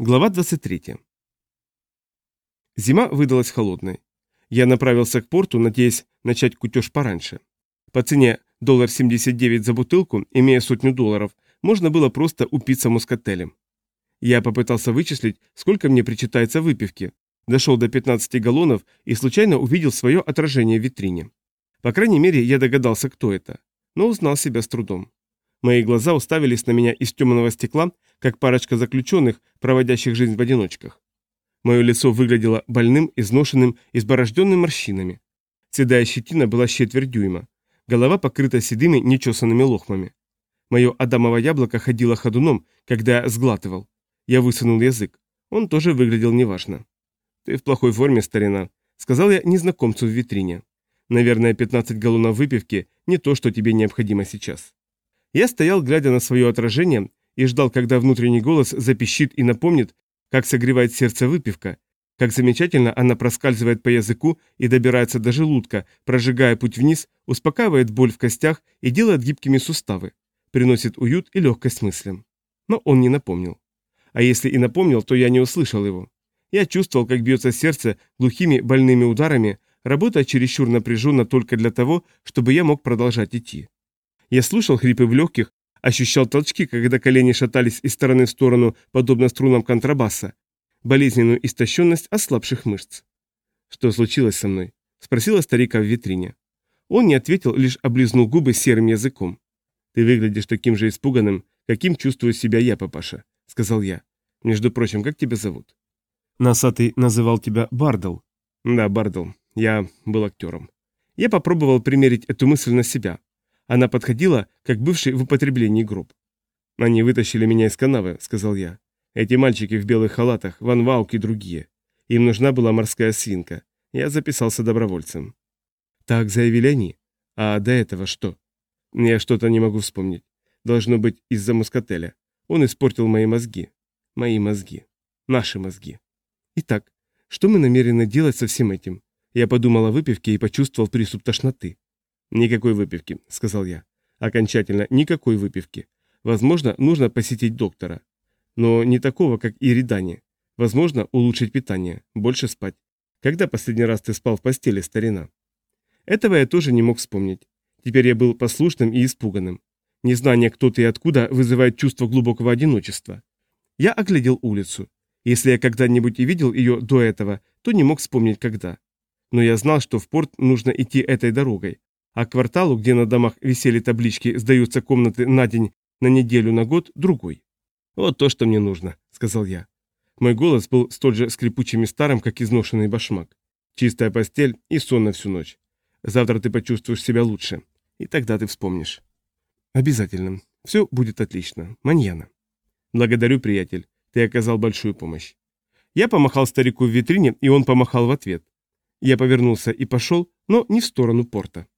Глава 23. Зима выдалась холодной. Я направился к порту, надеясь начать кутеж пораньше. По цене доллар 79 за бутылку, имея сотню долларов, можно было просто упиться мускателем. Я попытался вычислить, сколько мне причитается выпивки. Дошел до 15 галлонов и случайно увидел свое отражение в витрине. По крайней мере, я догадался, кто это. Но узнал себя с трудом. Мои глаза уставились на меня из темного стекла, как парочка заключенных, проводящих жизнь в одиночках. Мое лицо выглядело больным, изношенным, изборожденным морщинами. Седая щетина была четверть дюйма. Голова покрыта седыми, нечесанными лохмами. Мое адамово яблоко ходило ходуном, когда я сглатывал. Я высунул язык. Он тоже выглядел неважно. «Ты в плохой форме, старина», — сказал я незнакомцу в витрине. «Наверное, 15 галлонов выпивки — не то, что тебе необходимо сейчас». Я стоял, глядя на свое отражение, и ждал, когда внутренний голос запищит и напомнит, как согревает сердце выпивка, как замечательно она проскальзывает по языку и добирается до желудка, прожигая путь вниз, успокаивает боль в костях и делает гибкими суставы, приносит уют и легкость мыслям. Но он не напомнил. А если и напомнил, то я не услышал его. Я чувствовал, как бьется сердце глухими больными ударами, работая чересчур напряженно только для того, чтобы я мог продолжать идти. Я слушал хрипы в легких, ощущал толчки, когда колени шатались из стороны в сторону, подобно струнам контрабаса, болезненную истощенность ослабших мышц. «Что случилось со мной?» – спросила старика в витрине. Он не ответил, лишь облизнул губы серым языком. «Ты выглядишь таким же испуганным, каким чувствую себя я, папаша», – сказал я. «Между прочим, как тебя зовут?» «Носатый называл тебя Бардл». «Да, Бардл. Я был актером». Я попробовал примерить эту мысль на себя. Она подходила, как бывший в употреблении гроб. «Они вытащили меня из канавы», — сказал я. «Эти мальчики в белых халатах, Ван Ваук и другие. Им нужна была морская свинка. Я записался добровольцем». «Так заявили они. А до этого что?» «Я что-то не могу вспомнить. Должно быть из-за мускателя. Он испортил мои мозги. Мои мозги. Наши мозги. Итак, что мы намерены делать со всем этим?» Я подумал о выпивке и почувствовал приступ тошноты. «Никакой выпивки», — сказал я. «Окончательно никакой выпивки. Возможно, нужно посетить доктора. Но не такого, как Иридани. Возможно, улучшить питание, больше спать. Когда последний раз ты спал в постели, старина?» Этого я тоже не мог вспомнить. Теперь я был послушным и испуганным. Незнание, кто ты и откуда, вызывает чувство глубокого одиночества. Я оглядел улицу. Если я когда-нибудь и видел ее до этого, то не мог вспомнить когда. Но я знал, что в порт нужно идти этой дорогой, а кварталу, где на домах висели таблички «Сдаются комнаты на день, на неделю, на год» – другой. «Вот то, что мне нужно», – сказал я. Мой голос был столь же скрипучим и старым, как изношенный башмак. Чистая постель и сон на всю ночь. Завтра ты почувствуешь себя лучше, и тогда ты вспомнишь. Обязательно. Все будет отлично. Маньяна. Благодарю, приятель. Ты оказал большую помощь. Я помахал старику в витрине, и он помахал в ответ. Я повернулся и пошел, но не в сторону порта.